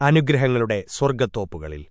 അനുഗ്രഹങ്ങളുടെ സ്വർഗത്തോപ്പുകളിൽ.